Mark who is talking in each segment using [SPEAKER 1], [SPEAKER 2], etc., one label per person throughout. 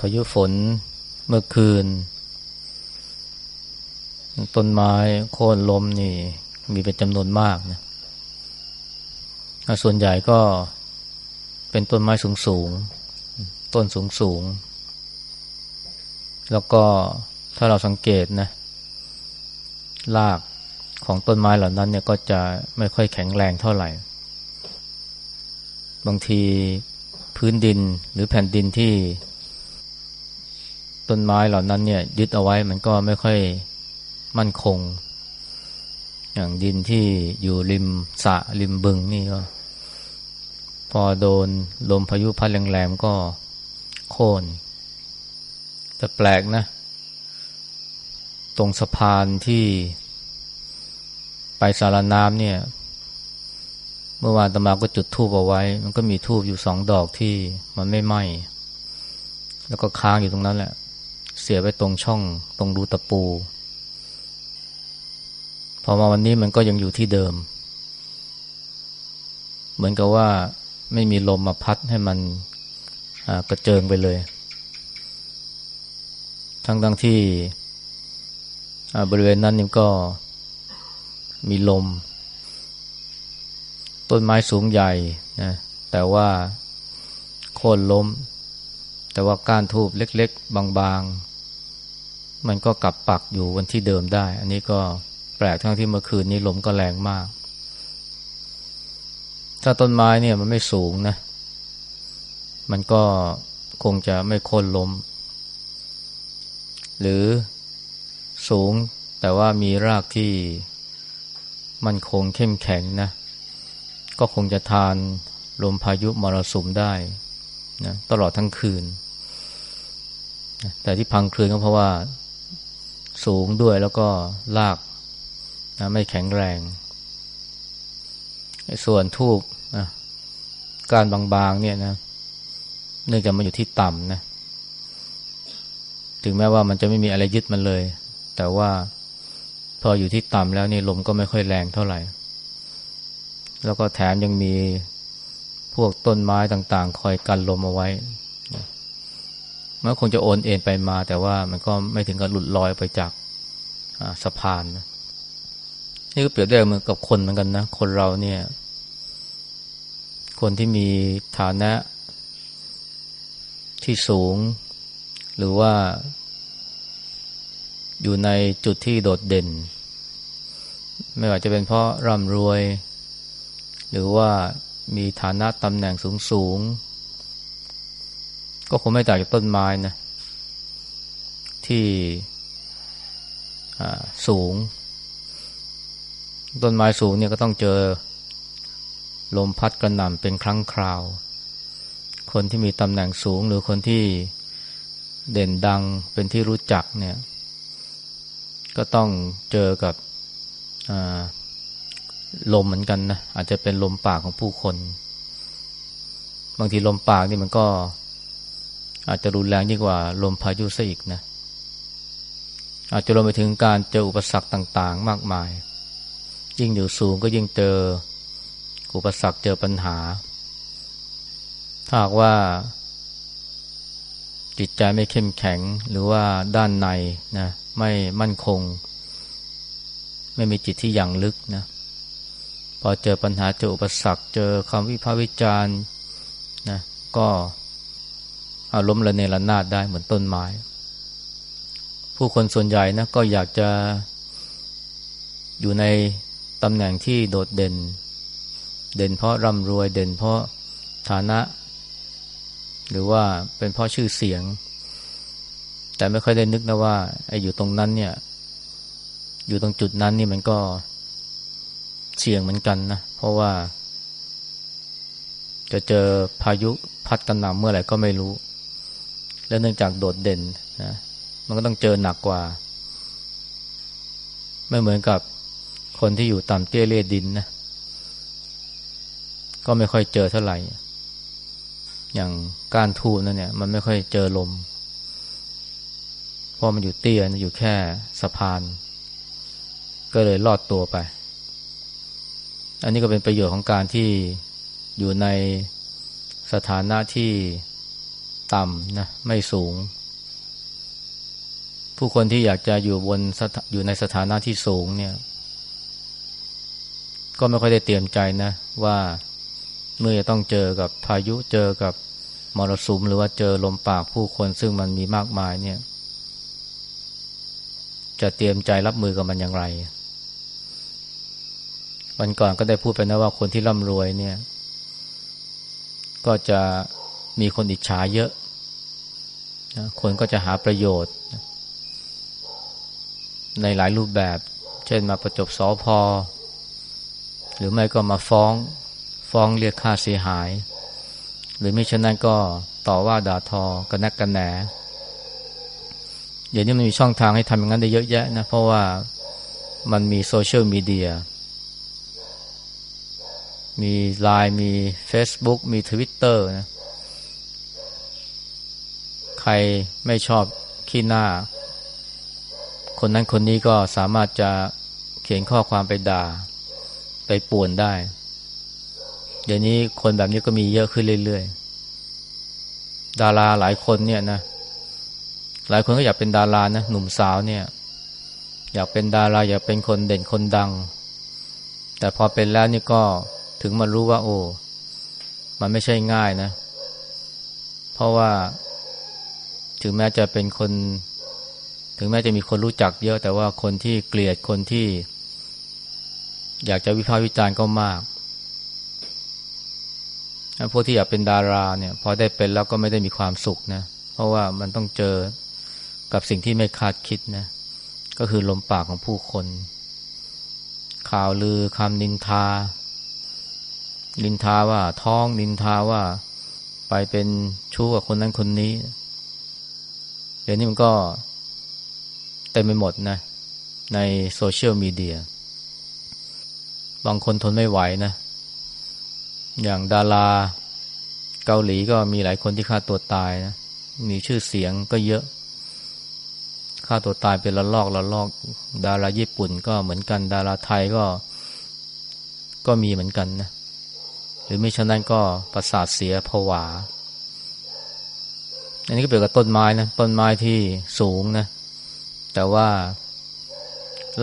[SPEAKER 1] พายุฝนเมื่อคืน ต้นไม้โค่นล้มนี่ มีเป็นจำนวนมากนะส่วนใหญ่ก็เป็นต้นไม้สูงสูง ต้นสูงสูง แล้วก็ถ้าเราสังเกตนะรากของต้นไม้เหล่านั้นเนี่ยก็จะไม่ค่อยแข็งแรงเท่าไหร่ บางทีพื้นดินหรือแผ่นดินที่ ต้นไม้เหล่านั้นเนี่ยยึดเอาไว้มันก็ไม่ค่อยมั่นคง อย่างดินที่อยู่ริมสะริมบึงนี่ก็ พอโดนลมพายุพัดแรงๆก็โค่นแต่แปลกนะ ตรงสะพานที่ไปสารน้ำเนี่ย เมื่อวานตมาก็จุดทูบเอาไว้ มันก็มีทูบอยู่สองดอกที่มันไม่ไหม้แล้วก็ค้างอยู่ตรงนั้นแหละ เสียไว้ตรงช่อง ตรงรูตะปู พอมาวันนี้มันก็ยังอยู่ที่เดิม เหมือนกับว่าไม่มีลมมาพัดให้มันกระเจิงไปเลย ทั้งทั้งที่บริเวณนั้นนี่ก็มีลม ต้นไม้สูงใหญ่นะแต่ว่าโค่นล้ม แต่ว่าก้านทูบเล็ก ๆ บางๆ มันก็กลับปักอยู่วันที่เดิมได้ อันนี้ก็แปลกทั้งที่เมื่อคืนนี้ลมก็แรงมาก ถ้าต้นไม้เนี่ยมันไม่สูงนะ มันก็คงจะไม่โค่นล้ม หรือสูงแต่ว่ามีรากที่มันคงเข้มแข็งนะ ก็คงจะทานลมพายุมรสุมได้นะตลอดทั้งคืน แต่ที่พังคลืนก็เพราะว่า สูงด้วยแล้วก็ลากนะไม่แข็งแรง ส่วนทูบนะการบางๆเนี่ยนะ เนื่องจากมันอยู่ที่ต่ำนะ ถึงแม้ว่ามันจะไม่มีอะไรยึดมันเลย แต่ว่าพออยู่ที่ต่ำแล้วนี่ลมก็ไม่ค่อยแรงเท่าไหร่ แล้วก็แถมยังมีพวกต้นไม้ต่างๆ คอยกันลมเอาไว้ มันคงจะโอนเอ็นไปมา แต่ว่ามันก็ไม่ถึงกับหลุดลอยไปจากสะพานนะนี่ก็เปรียบได้เหมือนกับคนเหมือนกันนะ คนเราเนี่ย คนที่มีฐานะที่สูง หรือว่าอยู่ในจุดที่โดดเด่น ไม่ว่าจะเป็นเพราะร่ำรวย หรือว่ามีฐานะตำแหน่งสูงสูง ก็คงไม่ต่างจากต้นไม้นะ ที่สูง ต้นไม้สูงเนี่ยก็ต้องเจอลมพัดกระหน่ำเป็นครั้งคราว คนที่มีตำแหน่งสูงหรือคนที่เด่นดังเป็นที่รู้จักเนี่ย ก็ต้องเจอกับลมเหมือนกันนะอาจจะเป็นลมปากของผู้คน บางทีลมปากนี่มันก็ อาจจะรุนแรงยิ่งกว่าลมพายุซะอีกนะ อาจจะรวมไปถึงการเจออุปสรรคต่าง ๆ มากมาย ยิ่งอยู่สูงก็ยิ่งเจออุปสรรคเจอปัญหา ถ้าหากว่า จิตใจไม่เข้มแข็งหรือว่าด้านในนะไม่มั่นคง ไม่มีจิตที่อย่างลึกนะพอเจอปัญหาเจออุปสรรค เจอคำวิพากษ์วิจารณ์นะก็ อารมระเนระนาดได้เหมือนต้นไม้ ผู้คนส่วนใหญ่นะก็อยากจะอยู่ในตำแหน่งที่โดดเด่น เด่นเพราะร่ำรวยเด่นเพราะฐานะ หรือว่าเป็นเพราะชื่อเสียง แต่ไม่ค่อยได้นึกนะว่าไอ้อยู่ตรงนั้นเนี่ย อยู่ตรงจุดนั้นนี่มันก็เสี่ยงเหมือนกันนะ เพราะว่า จะเจอพายุพัดกันหน่ำเมื่อไหร่ก็ไม่รู้ แล้วเนื่องจากโดดเด่นนะมันก็ต้องเจอหนักกว่า ไม่เหมือนกับคนที่อยู่ต่ำเตี้ยเลียดินนะก็ไม่ค่อยเจอเท่าไหร่ อย่างก้านทูนั่นเนี่ย มันไม่ค่อยเจอลม เพราะมันอยู่เตี้ยอยู่แค่สะพาน ก็เลยลอดตัวไป อันนี้ก็เป็นประโยชน์ของการที่อยู่ในสถานะที่ ต่ำนะไม่สูง ผู้คนที่อยากจะอยู่บนอยู่ในสถานะที่สูงเนี่ย ก็ไม่ค่อยได้เตรียมใจนะ ว่าเมื่อจะต้องเจอกับพายุเจอกับมรสุมหรือว่าเจอลมปากผู้คนซึ่งมันมีมากมายเนี่ย จะเตรียมใจรับมือกับมันอย่างไร วันก่อนก็ได้พูดไปนะว่าคนที่ร่ำรวยเนี่ย ก็จะมีคนอิจฉาเยอะ คนก็จะหาประโยชน์ ในหลายรูปแบบ เช่นมาประจบสอพอ หรือไม่ก็มาฟ้อง ฟ้องเรียกค่าเสียหาย หรือไม่เช่นนั้นก็ต่อว่าด่าทอกันนักกันแหนเดี๋ยวนี้มันมีช่องทางให้ทำอย่างนั้นได้เยอะแยะนะ เพราะว่ามันมีโซเชียลมีเดีย มีไลน์มี Facebook มี Twitter นะ ใครไม่ชอบขี้หน้า คนนั้นคนนี้ก็สามารถจะเขียนข้อความไปด่า ไปป่วนได้ เดี๋ยวนี้คนแบบนี้ก็มีเยอะขึ้นเรื่อยๆ ดาราหลายคนเนี่ยนะ หลายคนก็อยากเป็นดารานะหนุ่มสาวเนี่ย อยากเป็นดาราอยากเป็นคนเด่นคนดัง แต่พอเป็นแล้วนี่ก็ถึงมารู้ว่า โอ้ มันไม่ใช่ง่ายนะ เพราะว่า ถึงแม้จะเป็นคน ถึงแม้จะมีคนรู้จักเยอะ แต่ว่าคนที่เกลียดคนที่ อยากจะวิพากษ์วิจารณ์ก็มากพวกที่อยากเป็นดาราเนี่ย พอได้เป็นแล้วก็ไม่ได้มีความสุขนะ เพราะว่ามันต้องเจอกับสิ่งที่ไม่คาดคิดนะ ก็คือลมปากของผู้คน ข่าวลือคำนินทา นินทาว่าท้องนินทาว่าไปเป็นชู้กับคนนั้นคนนี้ ดี๋ยวนี้มันก็เต็มไปหมดนะ ในโซเชียลมีเดีย บางคนทนไม่ไหวนะ อย่างดาราเกาหลีก็มีหลายคนที่ฆ่าตัวตายนะ มีชื่อเสียงก็เยอะฆ่าตัวตายเป็นละลอกละลอก ดาราญี่ปุ่นก็เหมือนกัน ดาราไทยก็ก็มีเหมือนกันนะ หรือไม่ฉะนั้นก็ประสาทเสียผวา อันนี้ก็เปรียบกับต้นไม้นะต้นไม้ที่สูงนะ แต่ว่า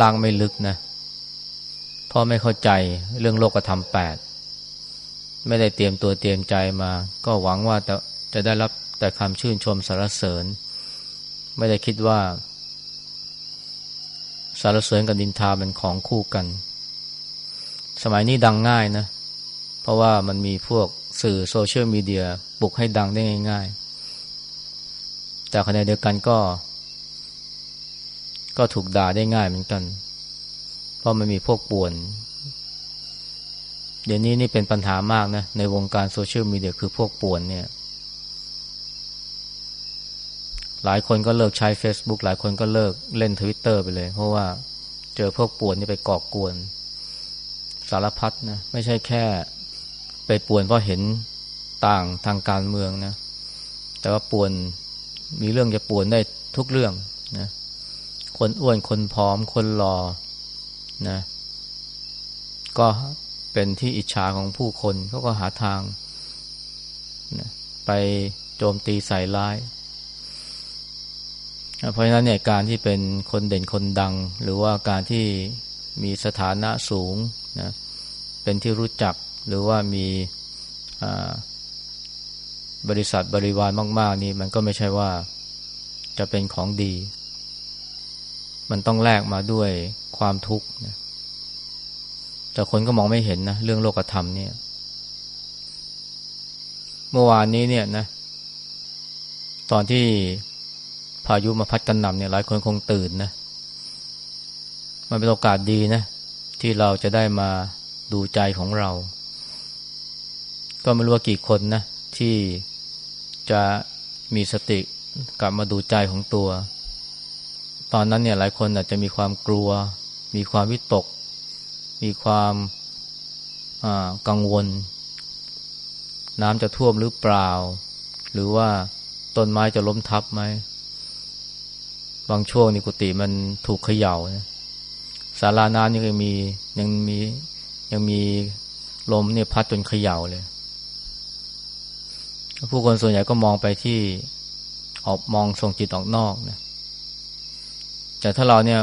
[SPEAKER 1] ล่างไม่ลึกนะเพราะไม่เข้าใจเรื่องโลกธรรมแปดไม่ได้เตรียมตัวเตรียมใจมา ก็หวังว่าจะจะได้รับแต่คำชื่นชมสรรเสริญ ไม่ได้คิดว่า สารเสริญกับดินทาเป็นของคู่กัน สมัยนี้ดังง่ายนะ เพราะว่ามันมีพวกสื่อโซเชียลมีเดียปลุกให้ดังได้ง่าย ๆ แต่ขณะเดียวกันก็ ก็ถูกด่าได้ง่ายเหมือนกัน เพราะมันมีพวกป่วน เดี๋ยวนี้นี่เป็นปัญหามากนะ ในวงการโซเชียลมีเดียคือพวกป่วนเนี่ย หลายคนก็เลิกใช้ Facebook หลายคนก็เลิกเล่น Twitter ไปเลย เพราะว่าเจอพวกป่วนนี่ไปก่อกวน สารพัดนะ ไม่ใช่แค่ไปป่วนเพราะเห็นต่างทางการเมืองนะ แต่ว่าป่วน มีเรื่องจะป่วนได้ทุกเรื่องนะคนอ้วนคนผอมคนหล่อนะก็เป็นที่อิจฉาของผู้คนเขาก็หาทางนะไปโจมตีใส่ร้าย เพราะฉะนั้นเนี่ยการที่เป็นคนเด่นคนดัง หรือว่าการที่มีสถานะสูงนะเป็นที่รู้จักหรือว่ามี บริษัทบริวารมาก ๆ นี่มันก็ไม่ใช่ว่าจะเป็นของดี มันต้องแลกมาด้วยความทุกข์นะแต่คนก็มองไม่เห็นนะเรื่องโลกธรรมเนี่ย เมื่อวานนี้เนี่ยนะ ตอนที่พายุมาพัดกันนำเนี่ยหลายคนคงตื่นนะ มันเป็นโอกาสดีนะ ที่เราจะได้มาดูใจของเรา ก็ไม่รู้ว่ากี่คนนะ ที่จะมีสติกลับมาดูใจของตัว ตอนนั้นเนี่ยหลายคนอาจจะมีความกลัว มีความวิตก มีความกังวล น้ำจะท่วมหรือเปล่า หรือว่าต้นไม้จะล้มทับไหมบางช่วงนี่กุฏิมันถูกเขย่านะสาราน้ำนี่ยังมียังมียังมีลมเนี่ยพัดจนเขย่าเลย ผู้คนส่วนใหญ่ก็มองไปที่ออกมองส่งจิตออกนอกนะแต่ถ้าเราเนี่ย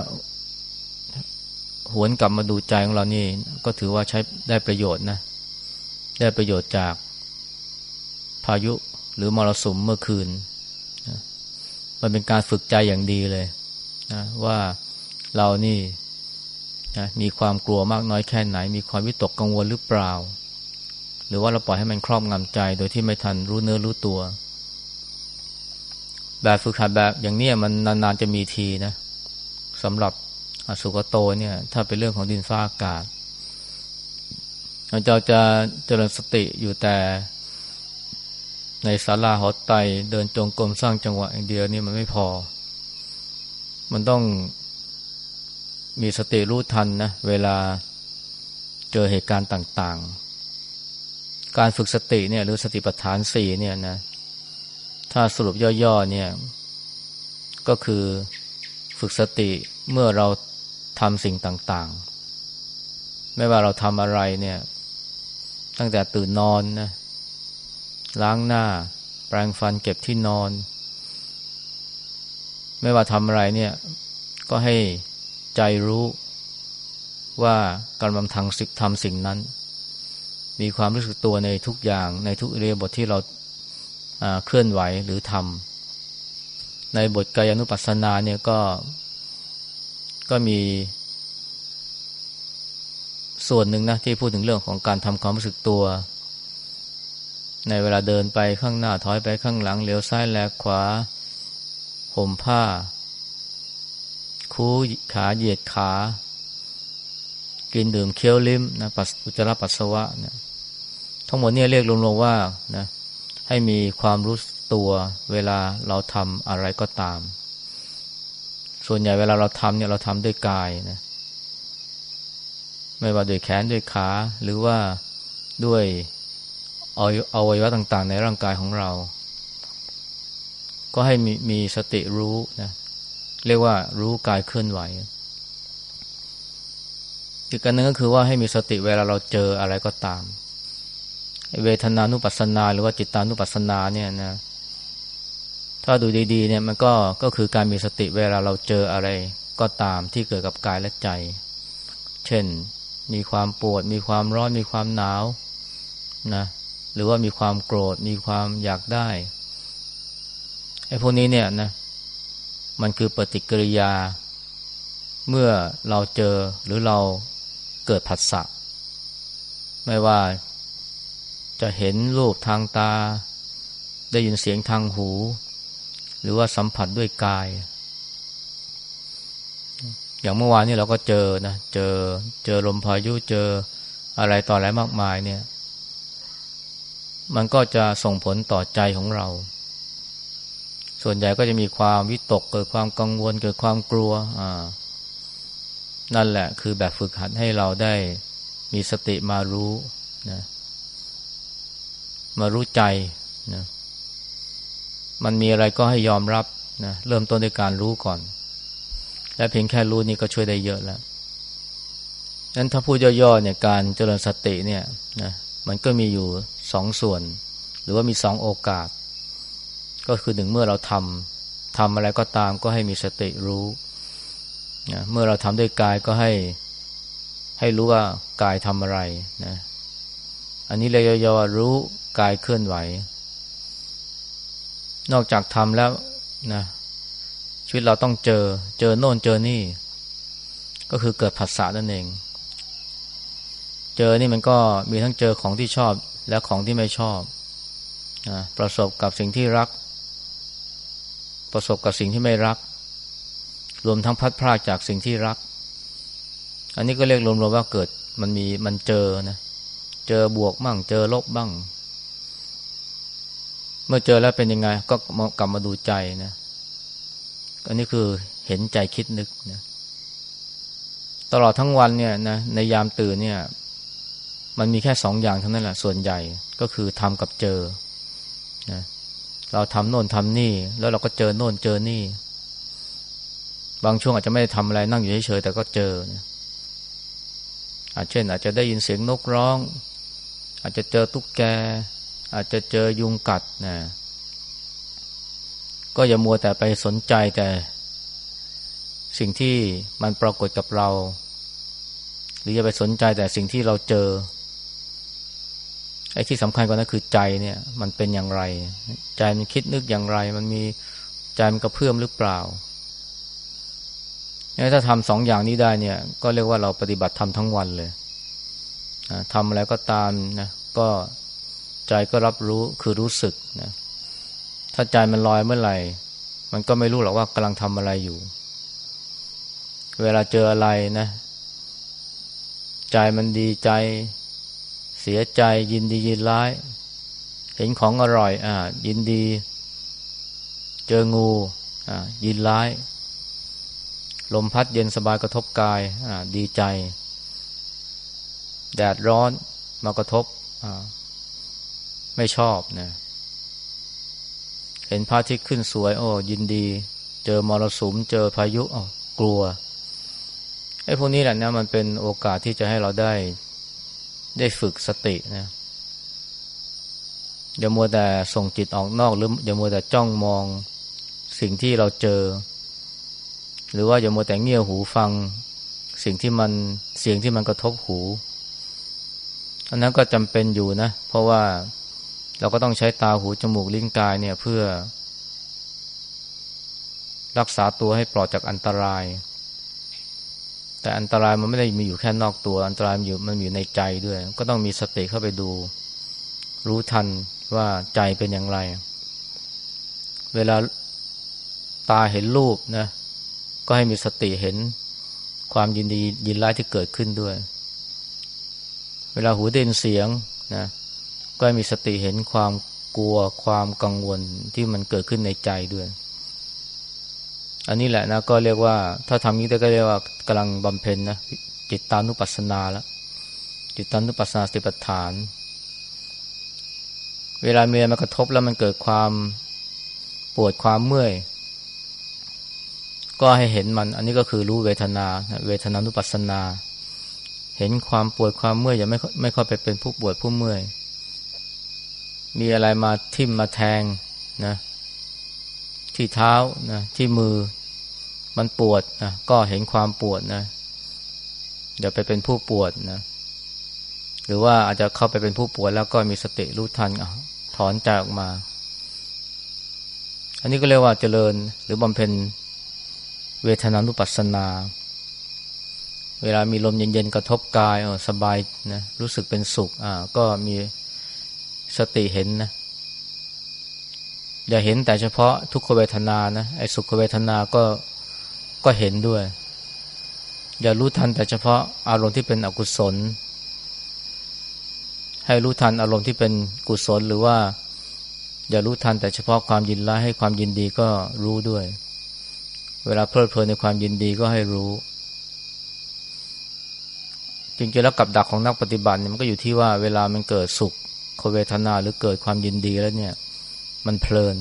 [SPEAKER 1] หวนกลับมาดูใจของเรานี่ก็ถือว่าใช้ได้ประโยชน์นะ ได้ประโยชน์จากพายุหรือมรสุมเมื่อคืนนะมันเป็นการฝึกใจอย่างดีเลยนะว่าเรานี่นะมีความกลัวมากน้อยแค่ไหน มีความวิตกกังวลหรือเปล่า หรือว่าเราปล่อยให้มันครอบงำใจ โดยที่ไม่ทันรู้เนื้อรู้ตัว แบบฝึกหัดแบบอย่างนี้มันนานๆจะมีทีนะสำหรับสุกโตเนี่ย ถ้าเป็นเรื่องของดินฟ้าอากาศเราจะเจริญสติอยู่แต่ในศาลาหอไตเดินจงกรมสร้างจังหวะอย่างเดียวนี่มันไม่พอ มันต้องมีสติรู้ทันนะ เวลาเจอเหตุการณ์ต่าง ๆ การฝึกสติเนี่ยหรือสติปัฏฐานสี่เนี่ยนะ ถ้าสรุปย่อๆเนี่ย ก็คือฝึกสติเมื่อเราทำสิ่งต่างๆ ไม่ว่าเราทำอะไรเนี่ย ตั้งแต่ตื่นนอนนะล้างหน้า แปรงฟันเก็บที่นอน ไม่ว่าทำอะไรเนี่ย ก็ให้ใจรู้ว่ากำลังทำสิ่งทำสิ่งนั้น มีความรู้สึกตัวในทุกอย่าง ในทุกเรียบทที่เราเคลื่อนไหวหรือทำในบทกายานุปัสสนาเนี่ยก็ก็มี ส่วนหนึ่งนะที่พูดถึงเรื่องของการทำความรู้สึกตัว ในเวลาเดินไปข้างหน้าถอยไปข้างหลังเลี้ยวซ้ายแลขวาห่มผ้า คูขาเหยียดขา กินดื่มเคี้ยวลิ้มนะปัสอุจจาระปัสสาวะนะ ทั้งหมดเนี่ยเรียกรวมๆว่านะให้มีความรู้ตัวเวลาเราทำอะไรก็ตาม ส่วนใหญ่เวลาเราทำเนี่ยเราทำด้วยกายนะไม่ว่าด้วยแขนด้วยขาหรือว่าด้วยอวัยวะต่างๆ ในร่างกายของเรา ก็ให้มีมีสติรู้นะเรียกว่ารู้กายเคลื่อนไหวอีกการนึงก็คือว่าให้มีสติเวลาเราเจออะไรก็ตาม เวทนานุปัสสนา หรือว่าจิตานุปัสสนาเนี่ยนะถ้าดูดีๆเนี่ยมันก็ก็คือการมีสติเวลาเราเจออะไรก็ตามที่เกิดกับกายและใจ เช่น มีความปวด มีความร้อน มีความหนาวนะหรือว่ามีความโกรธ มีความอยากได้ไอ้พวกนี้เนี่ยนะมันคือปฏิกิริยา เมื่อเราเจอหรือเราเกิดผัสสะไม่ว่า จะเห็นรูปทางตา ได้ยินเสียงทางหู หรือว่าสัมผัสด้วยกาย อย่างเมื่อวานนี้เราก็เจอนะ เจอเจอลมพายุเจออะไรต่ออะไรมากมายเนี่ย มันก็จะส่งผลต่อใจของเรา ส่วนใหญ่ก็จะมีความวิตกเกิดความกังวลเกิดความกลัวอ่านั่นแหละคือแบบฝึกหัดให้เราได้มีสติมารู้นะ มารู้ใจนะมันมีอะไรก็ให้ยอมรับนะเริ่มต้นด้วยการรู้ก่อน และเพียงแค่รู้นี่ก็ช่วยได้เยอะแล้วนั้นถ้าพูดย่อๆเนี่ยการเจริญสติเนี่ยนะมันก็มีอยู่สองส่วน หรือว่ามีสองโอกาส ก็คือหนึ่งเมื่อเราทำทำอะไรก็ตามก็ให้มีสติรู้นะเมื่อเราทำด้วยกายก็ให้ให้รู้ว่ากายทำอะไรนะอันนี้เลยยอรู้ กายเคลื่อนไหว นอกจากทำแล้วนะชีวิตเราต้องเจอ เจอโน่นเจอนี่ ก็คือเกิดผัสสะนั่นเอง เจอนี่มันก็มีทั้งเจอของที่ชอบและของที่ไม่ชอบนะประสบกับสิ่งที่รัก ประสบกับสิ่งที่ไม่รัก รวมทั้งพัดพรากจากสิ่งที่รัก อันนี้ก็เรียกรวมๆว่าเกิดมันมีมันเจอนะเจอบวกบ้าง เจอลบบ้าง เมื่อเจอแล้วเป็นยังไง ก็กลับมาดูใจนะอันนี้คือเห็นใจคิดนึกนะตลอดทั้งวันเนี่ยนะในยามตื่นเนี่ย มันมีแค่สองอย่างเท่านั้นแหละส่วนใหญ่ก็คือทำกับเจอนะเราทำโน่นทำนี่ แล้วเราก็เจอโน่นเจอนี่ บางช่วงอาจจะไม่ได้ทำอะไรนั่งอยู่เฉยๆแต่ก็เจอนี่ยอาจเช่น อาจจะได้ยินเสียงนกร้อง อาจจะเจอตุ๊กแก อาจจะเจอยุงกัดนะก็อย่ามัวแต่ไปสนใจแต่ สิ่งที่มันปรากฏกับเรา หรืออย่าไปสนใจแต่สิ่งที่เราเจอไอ้ที่สำคัญกว่านั้นคือใจเนี่ย มันเป็นอย่างไร ใจมันคิดนึกอย่างไร มันมีใจมันกระเพื่อมหรือเปล่าถ้าทำสองอย่างนี้ได้เนี่ย ก็เรียกว่าเราปฏิบัติทำทั้งวันเลยทำอะไรก็ตามนะก็ ใจก็รับรู้คือรู้สึกนะถ้าใจมันลอยเมื่อไหร่ มันก็ไม่รู้หรอกว่ากำลังทำอะไรอยู่ เวลาเจออะไรนะ ใจมันดีใจ เสียใจยินดียินร้าย เห็นของอร่อย อ่า ยินดี เจองู อ่า ยินร้าย ลมพัดเย็นสบายกระทบกาย อ่า ดีใจ แดดร้อนมากระทบ อ่า ไม่ชอบนะ เห็นพระอาทิตย์ขึ้นสวย โอ้ ยินดี เจอมรสุม เจอพายุอ๋อกลัวไอ้พวกนี้แหละนะมันเป็นโอกาสที่จะให้เราได้ได้ฝึกสตินะอย่ามัวแต่ส่งจิตออกนอกหรืออย่ามัวแต่จ้องมองสิ่งที่เราเจอ หรือว่าอย่ามัวแต่เงี่ยหูฟัง สิ่งที่มันเสียงที่มันกระทบหูอันนั้นก็จำเป็นอยู่นะ เพราะว่า เราก็ต้องใช้ตาหูจมูกลิ้นกายเนี่ยเพื่อ รักษาตัวให้ปลอดจากอันตราย แต่อันตรายมันไม่ได้มีอยู่แค่นอกตัว อันตรายมันอยู่มันอยู่ในใจด้วย ก็ต้องมีสติเข้าไปดู รู้ทันว่าใจเป็นอย่างไร เวลาตาเห็นรูปนะ ก็ให้มีสติเห็นความยินดียินร้ายที่เกิดขึ้นด้วย เวลาหูได้ยินเสียงนะ ก็มีสติเห็นความกลัวความกังวลที่มันเกิดขึ้นในใจด้วย อันนี้แหละนะก็เรียกว่า ถ้าทำนี้ได้ก็เรียกว่ากำลังบำเพ็ญนะจิตตานุปัสสนาแล้วจิตตานุปัสสนาสติปัฏฐาน เวลามีอะไรมากระทบแล้วมันเกิดความปวดความเมื่อย ก็ให้เห็นมัน อันนี้ก็คือรู้เวทนา เวทนานุปัสสนา เห็นความปวดความเมื่อยอย่าไม่ไม่ค่อยไปเป็นผู้ปวดผู้เมื่อย มีอะไรมาทิ่มมาแทงนะที่เท้านะที่มือมันปวดนะก็เห็นความปวดนะอย่าไปเป็นผู้ปวดนะหรือว่าอาจจะเข้าไปเป็นผู้ปวดแล้วก็มีสติรู้ทันถอนใจออกมา อันนี้ก็เรียกว่าเจริญหรือบำเพ็ญเวทนานุปัสสนา เวลามีลมเย็นๆกระทบกายสบายนะรู้สึกเป็นสุขอ่าก็มี สติเห็นนะ อย่าเห็นแต่เฉพาะทุกขเวทนานะไอ้สุขเวทนาก็ก็เห็นด้วย อย่ารู้ทันแต่เฉพาะอารมณ์ที่เป็นอกุศล ให้รู้ทันอารมณ์ที่เป็นกุศลหรือว่า อย่ารู้ทันแต่เฉพาะความยินร้ายให้ความยินดีก็รู้ด้วย เวลาเพลิดเพลินในความยินดีก็ให้รู้จริงๆแล้วกับดักของนักปฏิบัติเนี่ยมันก็อยู่ที่ว่าเวลามันเกิดสุข เวทนาหรือเกิดความยินดีแล้วเนี่ย มันเพลิน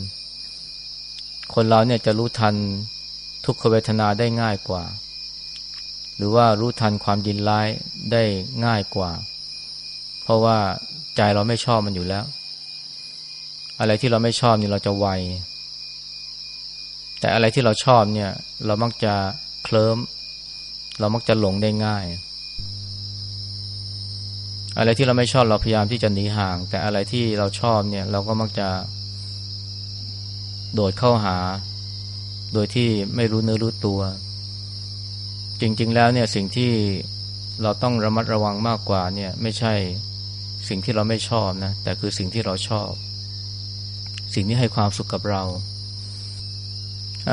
[SPEAKER 1] คนเราเนี่ยจะรู้ทันทุกขเวทนาได้ง่ายกว่า หรือว่ารู้ทันความยินร้ายได้ง่ายกว่า เพราะว่าใจเราไม่ชอบมันอยู่แล้ว อะไรที่เราไม่ชอบนี่เราจะไวแต่อะไรที่เราชอบเนี่ย เรามักจะเคลิ้ม เรามักจะหลงได้ง่าย อะไรที่เราไม่ชอบเราพยายามที่จะหนีห่าง แต่อะไรที่เราชอบเนี่ยเราก็มักจะ โดดเข้าหา โดยที่ไม่รู้เนื้อรู้ตัว จริง ๆ แล้วเนี่ยสิ่งที่เราต้องระมัดระวังมากกว่าเนี่ยไม่ใช่สิ่งที่เราไม่ชอบนะแต่คือสิ่งที่เราชอบ สิ่งที่ให้ความสุขกับเรา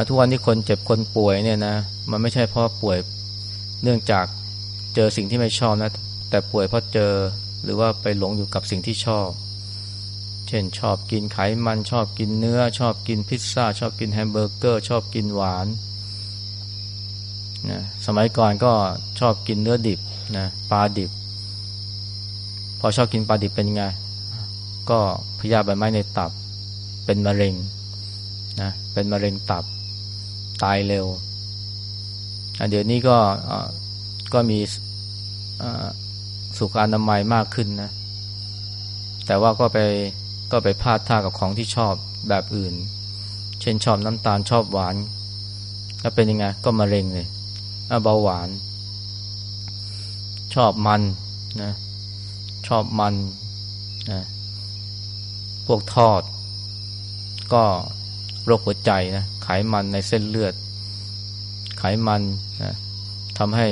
[SPEAKER 1] ทุกวันนี้คนเจ็บคนป่วยเนี่ยนะมันไม่ใช่เพราะป่วยเนื่องจากเจอสิ่งที่ไม่ชอบนะ แต่ป่วยเพราะเจอหรือว่าไปหลงอยู่กับสิ่งที่ชอบ เช่นชอบกินไขมันชอบกินเนื้อ ชอบกินพิซซ่า ชอบกินแฮมเบอร์เกอร์ ชอบกินหวานนะสมัยก่อนก็ชอบกินเนื้อดิบนะปลาดิบ พอชอบกินปลาดิบเป็นไง ก็พยาธิใบไม้ในตับ เป็นมะเร็งนะเป็นมะเร็งตับตายเร็วเดี๋ยวนี้ก็ก็มี สุขอนามัยมากขึ้นนะ แต่ว่าก็ไปก็ไปพลาดท่ากับของที่ชอบแบบอื่น เช่นชอบน้ำตาลชอบหวานแล้วเป็นยังไง ก็มะเร็งเลยเบาหวาน ชอบมันนะชอบมันนะพวกทอด ก็โรคหัวใจนะไขมันในเส้นเลือด ไขมันนะทำให้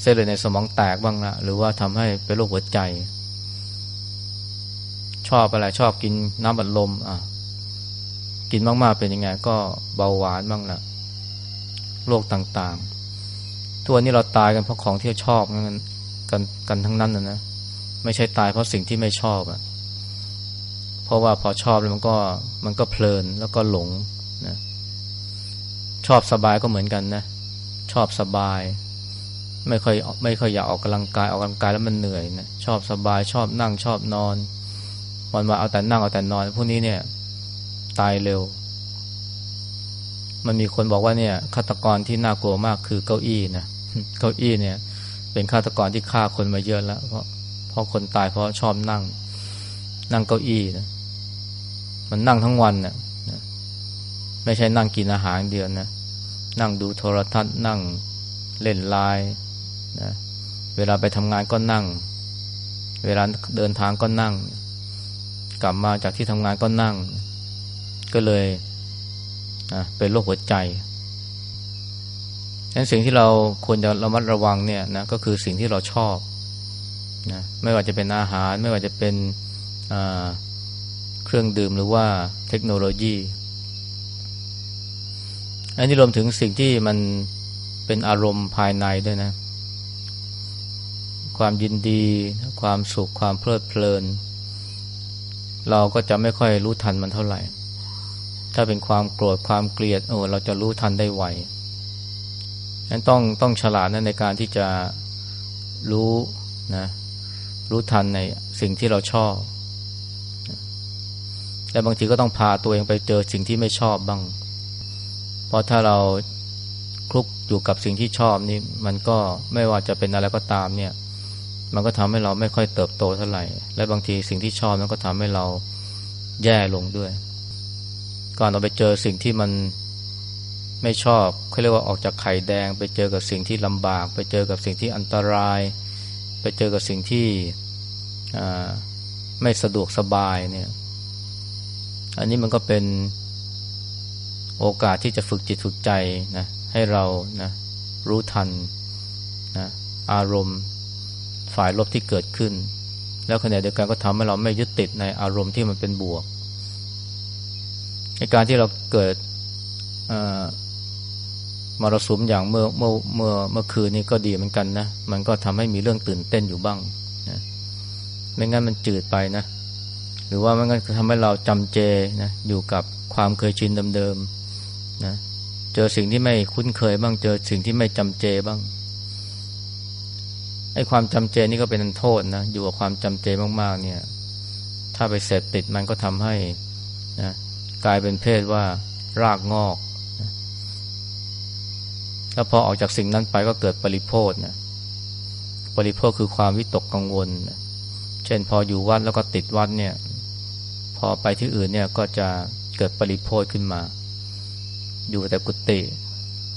[SPEAKER 1] เส้นเลือดในสมองแตกบ้างละหรือว่าทำให้เป็นโรคหัวใจ ชอบอะไรชอบกินน้ำบัดลมอะกินมากๆเป็นยังไง ก็เบาหวานบ้างละโรคต่างๆตัวนี้เราตายกันเพราะของที่ชอบกันกันกันทั้งนั้นนะนะไม่ใช่ตายเพราะสิ่งที่ไม่ชอบอะ่ะเพราะว่าพอชอบแล้วมันก็มันก็เพลินแล้วก็หลงนะชอบสบายก็เหมือนกันนะ ชอบสบาย ไม่ค่อยไม่ค่อยอยากออกกำลังกายออกกำลังกายแล้วมันเหนื่อยนะชอบสบายชอบนั่งชอบนอนวันมาเอาแต่นั่งเอาแต่นอนพวกนี้เนี่ย ตายเร็ว มันมีคนบอกว่าเนี่ยฆาตกรที่น่ากลัวมากคือเก้าอี้นะเก้าอี้เนี่ย เป็นฆาตกรที่ฆ่าคนมาเยอะแล้ว เพราะเพราะคนตายเพราะชอบนั่ง นั่งเก้าอี้นะมันนั่งทั้งวันนะ่ะไม่ใช่นั่งกินอาหารเดียวนะนั่งดูโทรทัศน์นั่งเล่นไลน์ นะเวลาไปทำงานก็นั่ง เวลาเดินทางก็นั่ง กลับมาจากที่ทำงานก็นั่ง ก็เลยนะเป็นโรคหัวใจฉะนั้นสิ่งที่เราควรจะระมัดระวังเนี่ยนะก็คือสิ่งที่เราชอบนะไม่ว่าจะเป็นอาหาร ไม่ว่าจะเป็นเครื่องดื่มหรือว่าเทคโนโลยี อันนี้รวมถึงสิ่งที่มันเป็นอารมณ์ภายในด้วยนะ ความยินดี ความสุขความเพลิดเพลิน เราก็จะไม่ค่อยรู้ทันมันเท่าไหร่ ถ้าเป็นความโกรธความเกลียดโอ้เราจะรู้ทันได้ไวนั้นต้องต้องฉลาดนะในการที่จะรู้นะรู้ทันในสิ่งที่เราชอบแต่บางทีก็ต้องพาตัวเองไปเจอสิ่งที่ไม่ชอบบ้าง เพราะถ้าเราคลุกอยู่กับสิ่งที่ชอบนี่มันก็ไม่ว่าจะเป็นอะไรก็ตามเนี่ย มันก็ทำให้เราไม่ค่อยเติบโตเท่าไหร่ และบางทีสิ่งที่ชอบนั้นก็ทำให้เราแย่ลงด้วย ก่อนเราไปเจอสิ่งที่มันไม่ชอบเขาเรียกว่าออกจากไข่แดง ไปเจอกับสิ่งที่ลำบาก ไปเจอกับสิ่งที่อันตราย ไปเจอกับสิ่งที่ไม่สะดวกสบายเนี่ย อันนี้มันก็เป็นโอกาสที่จะฝึกจิตฝึกใจนะให้เรานะรู้ทันนะอารมณ์ ฝ่ายลบที่เกิดขึ้น แล้วขณะเดียวกันก็ทำให้เราไม่ยึดติดในอารมณ์ที่มันเป็นบวกในการที่เราเกิดมรสุมอย่างเมื่อเมื่อเมื่อเมื่อคืนนี้ก็ดีเหมือนกันนะมันก็ทำให้มีเรื่องตื่นเต้นอยู่บ้างนะไม่งั้นมันจืดไปนะ หรือว่ามันก็ทำให้เราจำเจนะอยู่กับความเคยชินเดิมๆนะเจอสิ่งที่ไม่คุ้นเคยบ้างเจอสิ่งที่ไม่จำเจบ้าง ไอ้ความจำเจนี่ก็เป็นโทษนะอยู่กับความจำเจมาก ๆ เนี่ย ถ้าไปเสพติดมันก็ทำให้นะกลายเป็นเพศว่ารากงอกแล้วพอออกจากสิ่งนั้นไปก็เกิดปริโพธนะปริโพธคือความวิตกกังวลนะเช่นพออยู่วัดแล้วก็ติดวัดเนี่ย พอไปที่อื่นเนี่ยก็จะเกิดปริโพธขึ้นมา อยู่แต่กุฏิ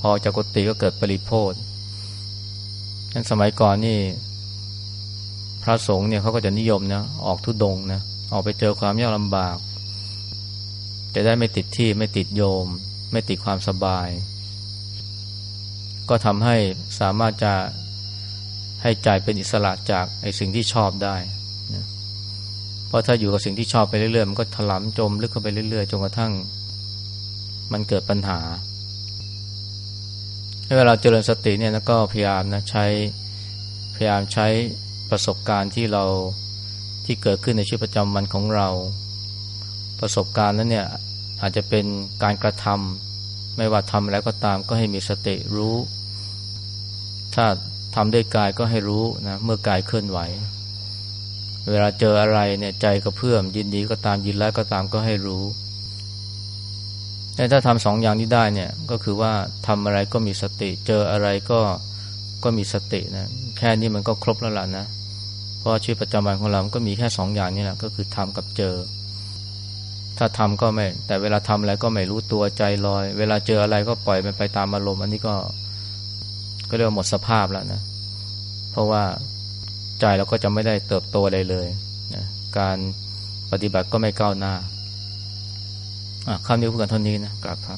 [SPEAKER 1] พอจากกุฏิก็เกิดปริโพธ นั้นสมัยก่อนนี่ พระสงฆ์เนี่ยเขาก็จะนิยมนะออกทุดงนะออกไปเจอความยากลำบาก จะได้ไม่ติดที่ไม่ติดโยม ไม่ติดความสบาย ก็ทำให้สามารถจะให้ใจเป็นอิสระจากไอ้สิ่งที่ชอบได้นะเพราะถ้าอยู่กับสิ่งที่ชอบไปเรื่อยๆมันก็ถลำจมลึกเข้าไปเรื่อยๆจนกระทั่ง มันเกิดปัญหา เวลาเจริญสติเนี่ยก็พยายามนะใช้พยายามใช้ประสบการณ์ที่เราที่เกิดขึ้นในชีวิตประจำวันของเรา ประสบการณ์นั้นเนี่ยอาจจะเป็นการกระทำไม่ว่าทำแล้วก็ตามก็ให้มีสติรู้ ถ้าทำด้วยกายก็ให้รู้นะเมื่อกายเคลื่อนไหว เวลาเจออะไรเนี่ยใจก็เพื่อมยินดีก็ตามยินร้ายก็ตามก็ให้รู้ ถ้าทำสองอย่างนี้ได้เนี่ยก็คือว่าทำอะไรก็มีสติ เจออะไรก็ก็มีสตินะแค่นี้มันก็ครบแล้วล่ะนะ เพราะชีวิตประจำวันของเราก็มีแค่สองอย่างนี่แหละก็คือทำกับเจอ ถ้าทำก็ไม่ แต่เวลาทำอะไรก็ไม่รู้ตัวใจลอย เวลาเจออะไรก็ปล่อยมันไปตามอารมณ์ อันนี้ก็ก็เรียกว่าหมดสภาพแล้วนะ เพราะว่าใจเราก็จะไม่ได้เติบโตอะไรเลยนะการปฏิบัติก็ไม่ก้าวหน้า คำนี้พูดกันเท่านี้นะกราบพระ